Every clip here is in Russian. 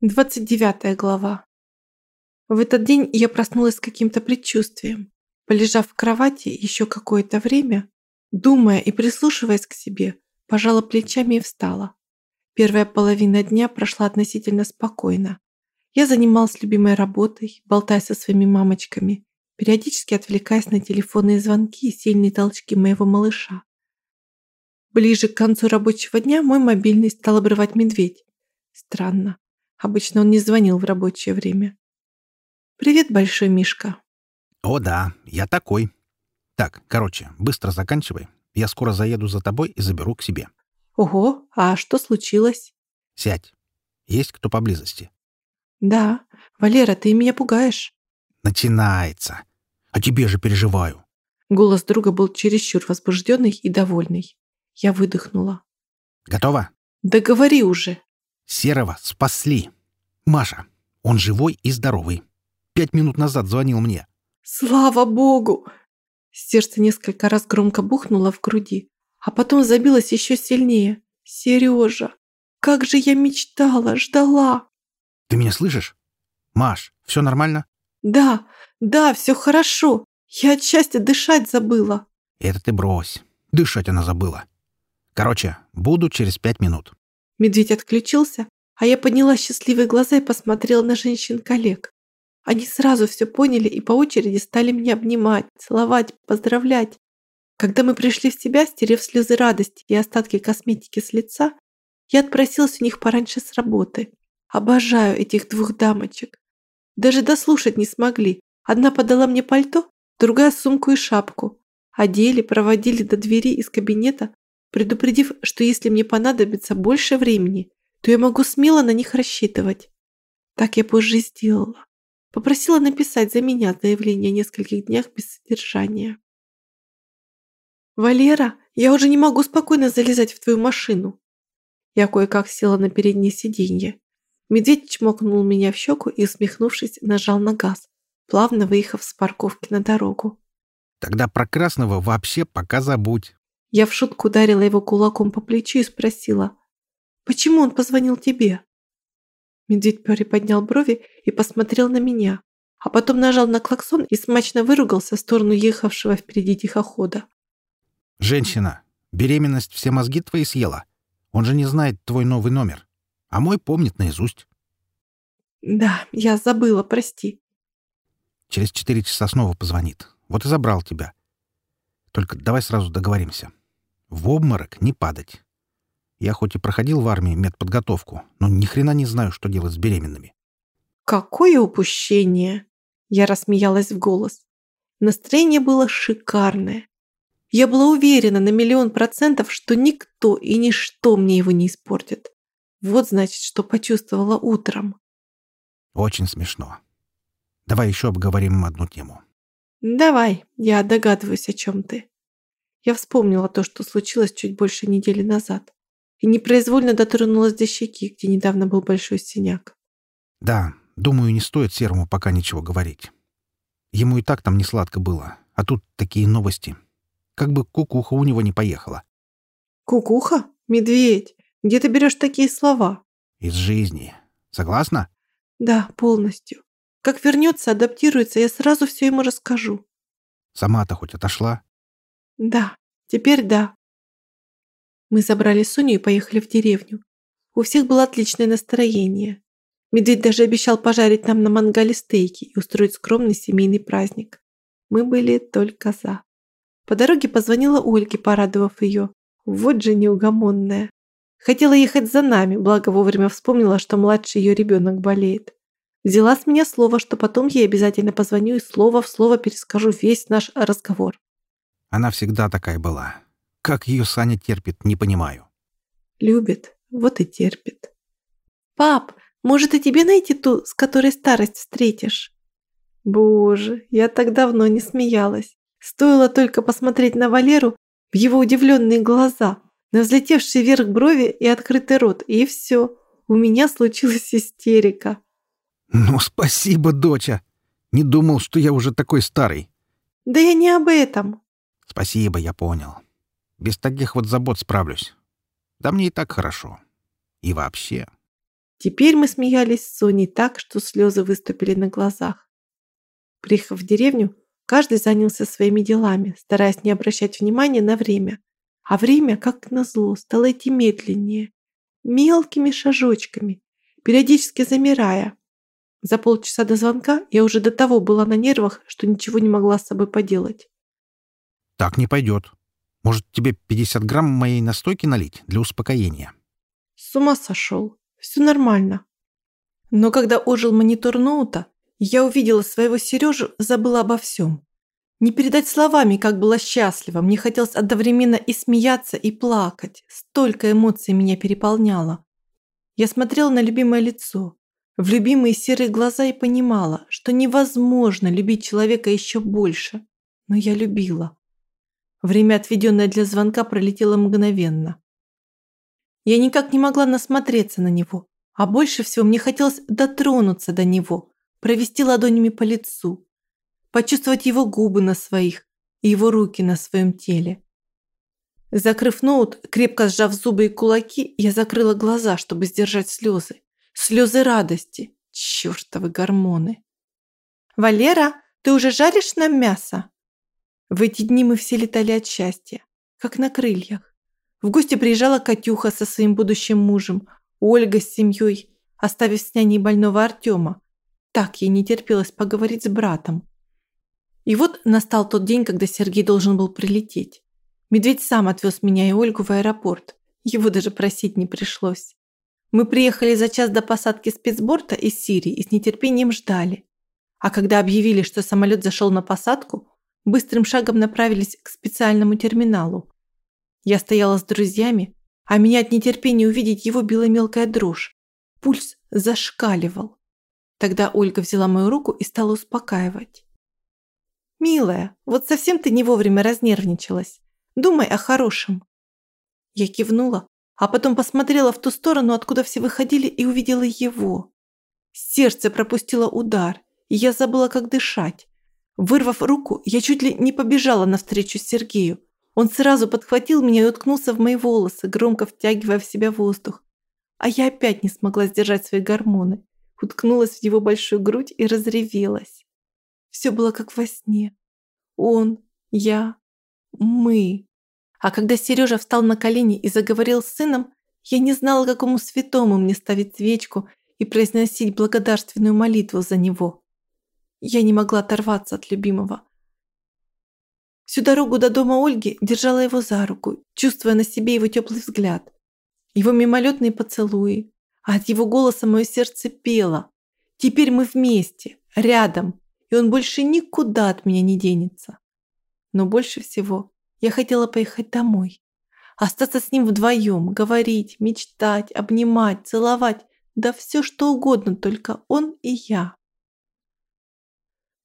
29 глава. В этот день я проснулась с каким-то предчувствием. Полежав в кровати еще какое-то время, думая и прислушиваясь к себе, пожала плечами и встала. Первая половина дня прошла относительно спокойно. Я занималась любимой работой, болтая со своими мамочками, периодически отвлекаясь на телефонные звонки и сильные толчки моего малыша. Ближе к концу рабочего дня мой мобильный стал обрывать медведь. Странно. Обычно он не звонил в рабочее время. «Привет, Большой Мишка». «О да, я такой. Так, короче, быстро заканчивай. Я скоро заеду за тобой и заберу к себе». «Ого, а что случилось?» «Сядь. Есть кто поблизости?» «Да. Валера, ты меня пугаешь». «Начинается. А тебе же переживаю». Голос друга был чересчур возбужденный и довольный. Я выдохнула. «Готово?» «Да говори уже!» Серого спасли. Маша, он живой и здоровый. Пять минут назад звонил мне. Слава богу! Сердце несколько раз громко бухнуло в груди, а потом забилось еще сильнее. Сережа, как же я мечтала, ждала. Ты меня слышишь? Маш, все нормально? Да, да, все хорошо. Я от счастья дышать забыла. Это ты брось. Дышать она забыла. Короче, буду через пять минут. Медведь отключился, а я подняла счастливые глаза и посмотрела на женщин-коллег. Они сразу все поняли и по очереди стали меня обнимать, целовать, поздравлять. Когда мы пришли в себя, стерев слезы радости и остатки косметики с лица, я отпросилась у них пораньше с работы. Обожаю этих двух дамочек. Даже дослушать не смогли. Одна подала мне пальто, другая сумку и шапку. Одели, проводили до двери из кабинета, предупредив, что если мне понадобится больше времени, то я могу смело на них рассчитывать. Так я позже сделала. Попросила написать за меня заявление о нескольких днях без содержания. «Валера, я уже не могу спокойно залезать в твою машину». Я кое-как села на переднее сиденье. Медведь чмокнул меня в щеку и, усмехнувшись, нажал на газ, плавно выехав с парковки на дорогу. «Тогда про красного вообще пока забудь. Я в шутку ударила его кулаком по плечу и спросила, «Почему он позвонил тебе?» Медведь приподнял брови и посмотрел на меня, а потом нажал на клаксон и смачно выругался в сторону ехавшего впереди тихохода. «Женщина, беременность все мозги твои съела. Он же не знает твой новый номер, а мой помнит наизусть». «Да, я забыла, прости». «Через четыре часа снова позвонит. Вот и забрал тебя. Только давай сразу договоримся. В обморок не падать. Я хоть и проходил в армии медподготовку, но ни хрена не знаю, что делать с беременными. Какое упущение! Я рассмеялась в голос. Настроение было шикарное. Я была уверена на миллион процентов, что никто и ничто мне его не испортит. Вот значит, что почувствовала утром. Очень смешно. Давай еще обговорим одну тему. Давай, я догадываюсь, о чем ты. Я вспомнила то, что случилось чуть больше недели назад, и непроизвольно дотронулась до щеки, где недавно был большой синяк. Да, думаю, не стоит Серому пока ничего говорить. Ему и так там не сладко было, а тут такие новости. Как бы кукуха у него не поехала. Кукуха? Медведь? Где ты берешь такие слова? Из жизни. Согласна? Да, полностью. Как вернется, адаптируется, я сразу все ему расскажу. Сама-то хоть отошла? Да, теперь да. Мы забрали Соню и поехали в деревню. У всех было отличное настроение. Медведь даже обещал пожарить нам на мангале стейки и устроить скромный семейный праздник. Мы были только за. По дороге позвонила Ольге, порадовав ее. Вот же неугомонная. Хотела ехать за нами, благо вовремя вспомнила, что младший ее ребенок болеет. Взяла с меня слово, что потом ей обязательно позвоню и слово в слово перескажу весь наш разговор. Она всегда такая была. Как ее Саня терпит, не понимаю. Любит, вот и терпит. Пап, может и тебе найти ту, с которой старость встретишь? Боже, я так давно не смеялась. Стоило только посмотреть на Валеру в его удивленные глаза, на взлетевший вверх брови и открытый рот, и все. У меня случилась истерика. «Ну, спасибо, доча. Не думал, что я уже такой старый». «Да я не об этом». «Спасибо, я понял. Без таких вот забот справлюсь. Да мне и так хорошо. И вообще...» Теперь мы смеялись с Соней так, что слезы выступили на глазах. Приехав в деревню, каждый занялся своими делами, стараясь не обращать внимания на время. А время, как назло, стало идти медленнее, мелкими шажочками, периодически замирая. За полчаса до звонка я уже до того была на нервах, что ничего не могла с собой поделать. «Так не пойдет. Может, тебе 50 грамм моей настойки налить для успокоения?» С ума сошел. Все нормально. Но когда ожил монитор ноута, я увидела своего Сережу, забыла обо всем. Не передать словами, как была счастлива. Мне хотелось одновременно и смеяться, и плакать. Столько эмоций меня переполняло. Я смотрела на любимое лицо, в любимые серые глаза и понимала, что невозможно любить человека еще больше. Но я любила. Время, отведенное для звонка, пролетело мгновенно. Я никак не могла насмотреться на него, а больше всего мне хотелось дотронуться до него, провести ладонями по лицу, почувствовать его губы на своих и его руки на своем теле. Закрыв ноут, крепко сжав зубы и кулаки, я закрыла глаза, чтобы сдержать слезы. Слезы радости. Чёртовы гормоны. «Валера, ты уже жаришь нам мясо?» В эти дни мы все летали от счастья, как на крыльях. В гости приезжала Катюха со своим будущим мужем, Ольга с семьей, оставив с няней больного Артема. Так ей не терпелось поговорить с братом. И вот настал тот день, когда Сергей должен был прилететь. Медведь сам отвез меня и Ольгу в аэропорт. Его даже просить не пришлось. Мы приехали за час до посадки спецборта из Сирии и с нетерпением ждали. А когда объявили, что самолет зашел на посадку, быстрым шагом направились к специальному терминалу. Я стояла с друзьями, а меня от нетерпения увидеть его била мелкая дрожь. Пульс зашкаливал. Тогда Ольга взяла мою руку и стала успокаивать. «Милая, вот совсем ты не вовремя разнервничалась. Думай о хорошем». Я кивнула, а потом посмотрела в ту сторону, откуда все выходили, и увидела его. Сердце пропустило удар, и я забыла, как дышать. Вырвав руку, я чуть ли не побежала навстречу Сергею, он сразу подхватил меня и уткнулся в мои волосы, громко втягивая в себя воздух. А я опять не смогла сдержать свои гормоны. Уткнулась в его большую грудь и разревелась. Все было как во сне. Он, я, мы. А когда Сережа встал на колени и заговорил с сыном, я не знала, какому святому мне ставить свечку и произносить благодарственную молитву за него. Я не могла оторваться от любимого. Всю дорогу до дома Ольги держала его за руку, чувствуя на себе его теплый взгляд, его мимолетные поцелуи, а от его голоса мое сердце пело. Теперь мы вместе, рядом, и он больше никуда от меня не денется. Но больше всего я хотела поехать домой, остаться с ним вдвоем, говорить, мечтать, обнимать, целовать, да все что угодно, только он и я.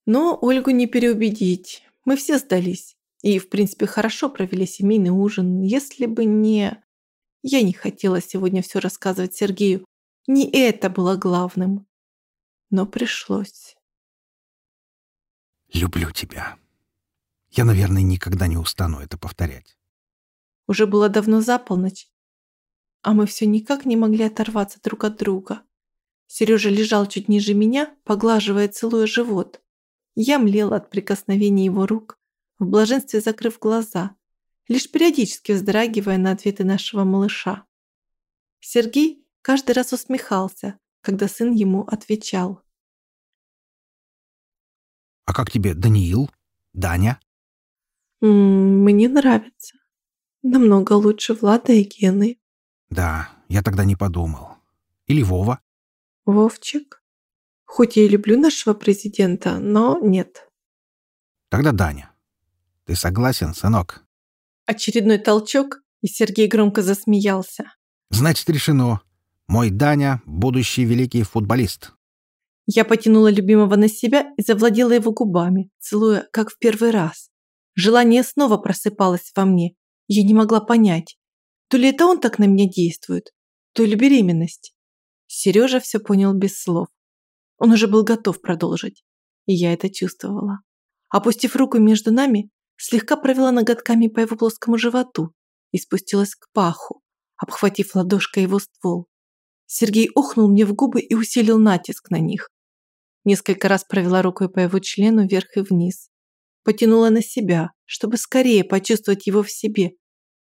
Но Ольгу не переубедить. Мы все сдались. И, в принципе, хорошо провели семейный ужин. Если бы не... Я не хотела сегодня все рассказывать Сергею. Не это было главным. Но пришлось. «Люблю тебя. Я, наверное, никогда не устану это повторять». Уже было давно за полночь, а мы все никак не могли оторваться друг от друга. Сережа лежал чуть ниже меня, поглаживая целуя живот. Я млела от прикосновений его рук, в блаженстве закрыв глаза, лишь периодически вздрагивая на ответы нашего малыша. Сергей каждый раз усмехался, когда сын ему отвечал. «А как тебе Даниил? Даня?» М -м, «Мне нравится. Намного лучше Влада и Гены». «Да, я тогда не подумал. Или Вова?» «Вовчик? Хоть я и люблю нашего президента, но нет». «Тогда Даня. Ты согласен, сынок?» Очередной толчок, и Сергей громко засмеялся. «Значит, решено. Мой Даня — будущий великий футболист». Я потянула любимого на себя и завладела его губами, целуя, как в первый раз. Желание снова просыпалось во мне. Я не могла понять, то ли это он так на меня действует, то ли беременность. Сережа все понял без слов. Он уже был готов продолжить, и я это чувствовала. Опустив руку между нами, слегка провела ноготками по его плоскому животу и спустилась к паху, обхватив ладошкой его ствол. Сергей охнул мне в губы и усилил натиск на них. Несколько раз провела рукой по его члену вверх и вниз. Потянула на себя, чтобы скорее почувствовать его в себе.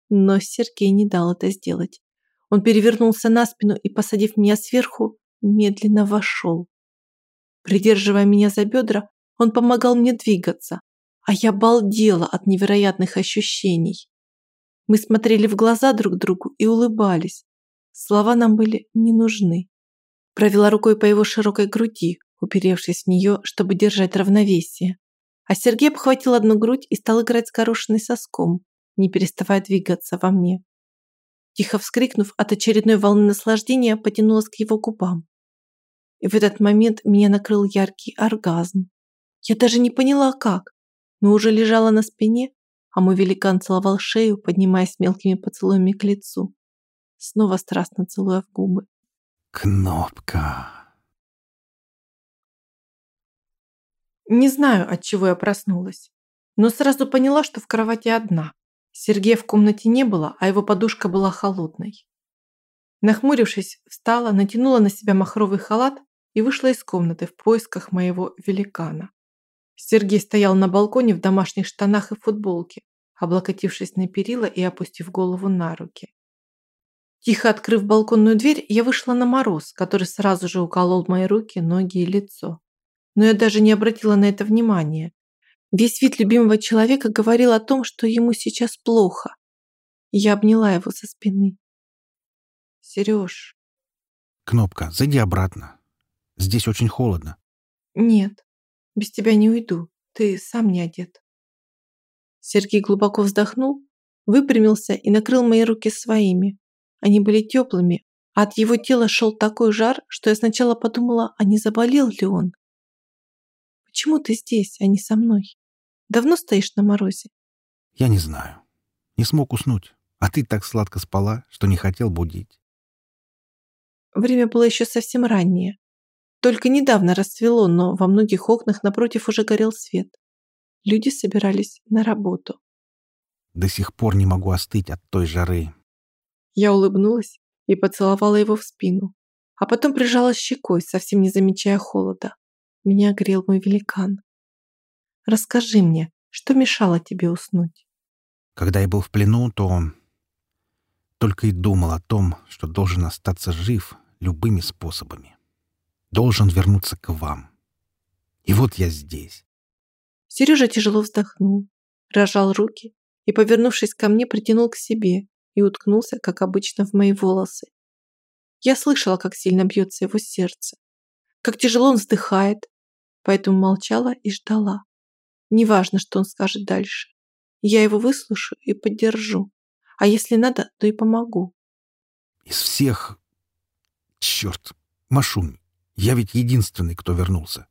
Но Сергей не дал это сделать. Он перевернулся на спину и, посадив меня сверху, медленно вошел. Придерживая меня за бедра, он помогал мне двигаться, а я балдела от невероятных ощущений. Мы смотрели в глаза друг другу и улыбались. Слова нам были не нужны. Провела рукой по его широкой груди, уперевшись в нее, чтобы держать равновесие. А Сергей обхватил одну грудь и стал играть с горошиной соском, не переставая двигаться во мне. Тихо вскрикнув от очередной волны наслаждения, потянулась к его губам. И в этот момент меня накрыл яркий оргазм. Я даже не поняла, как, но уже лежала на спине, а мой великан целовал шею, поднимаясь мелкими поцелуями к лицу, снова страстно целуя в губы. «Кнопка!» Не знаю, от чего я проснулась, но сразу поняла, что в кровати одна. Сергея в комнате не было, а его подушка была холодной. Нахмурившись, встала, натянула на себя махровый халат и вышла из комнаты в поисках моего великана. Сергей стоял на балконе в домашних штанах и футболке, облокотившись на перила и опустив голову на руки. Тихо открыв балконную дверь, я вышла на мороз, который сразу же уколол мои руки, ноги и лицо но я даже не обратила на это внимания. Весь вид любимого человека говорил о том, что ему сейчас плохо. Я обняла его со спины. «Сереж...» «Кнопка, зайди обратно. Здесь очень холодно». «Нет, без тебя не уйду. Ты сам не одет». Сергей глубоко вздохнул, выпрямился и накрыл мои руки своими. Они были теплыми, а от его тела шел такой жар, что я сначала подумала, а не заболел ли он. Почему ты здесь, а не со мной? Давно стоишь на морозе? Я не знаю. Не смог уснуть. А ты так сладко спала, что не хотел будить. Время было еще совсем раннее. Только недавно расцвело, но во многих окнах напротив уже горел свет. Люди собирались на работу. До сих пор не могу остыть от той жары. Я улыбнулась и поцеловала его в спину, а потом прижала щекой, совсем не замечая холода. Меня грел мой великан. Расскажи мне, что мешало тебе уснуть? Когда я был в плену, то только и думал о том, что должен остаться жив любыми способами. Должен вернуться к вам. И вот я здесь. Сережа тяжело вздохнул, рожал руки и, повернувшись ко мне, притянул к себе и уткнулся, как обычно, в мои волосы. Я слышала, как сильно бьется его сердце, как тяжело он вздыхает, поэтому молчала и ждала. Неважно, что он скажет дальше. Я его выслушаю и поддержу. А если надо, то и помогу. Из всех... Черт, Машунь, я ведь единственный, кто вернулся.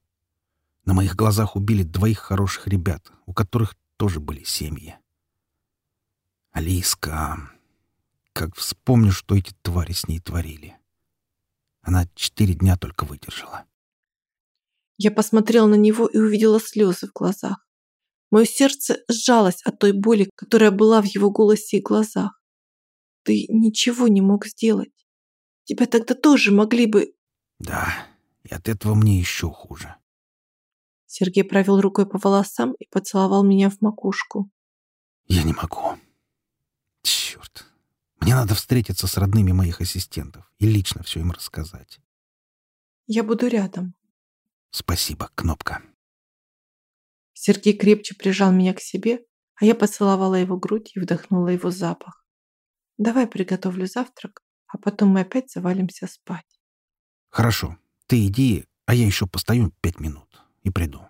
На моих глазах убили двоих хороших ребят, у которых тоже были семьи. Алиска... Как вспомню, что эти твари с ней творили. Она четыре дня только выдержала. Я посмотрела на него и увидела слезы в глазах. Мое сердце сжалось от той боли, которая была в его голосе и глазах. Ты ничего не мог сделать. Тебя тогда тоже могли бы... Да, и от этого мне еще хуже. Сергей провел рукой по волосам и поцеловал меня в макушку. Я не могу. Черт. Мне надо встретиться с родными моих ассистентов и лично все им рассказать. Я буду рядом. Спасибо, Кнопка. Сергей крепче прижал меня к себе, а я поцеловала его грудь и вдохнула его запах. Давай приготовлю завтрак, а потом мы опять завалимся спать. Хорошо. Ты иди, а я еще постою пять минут и приду.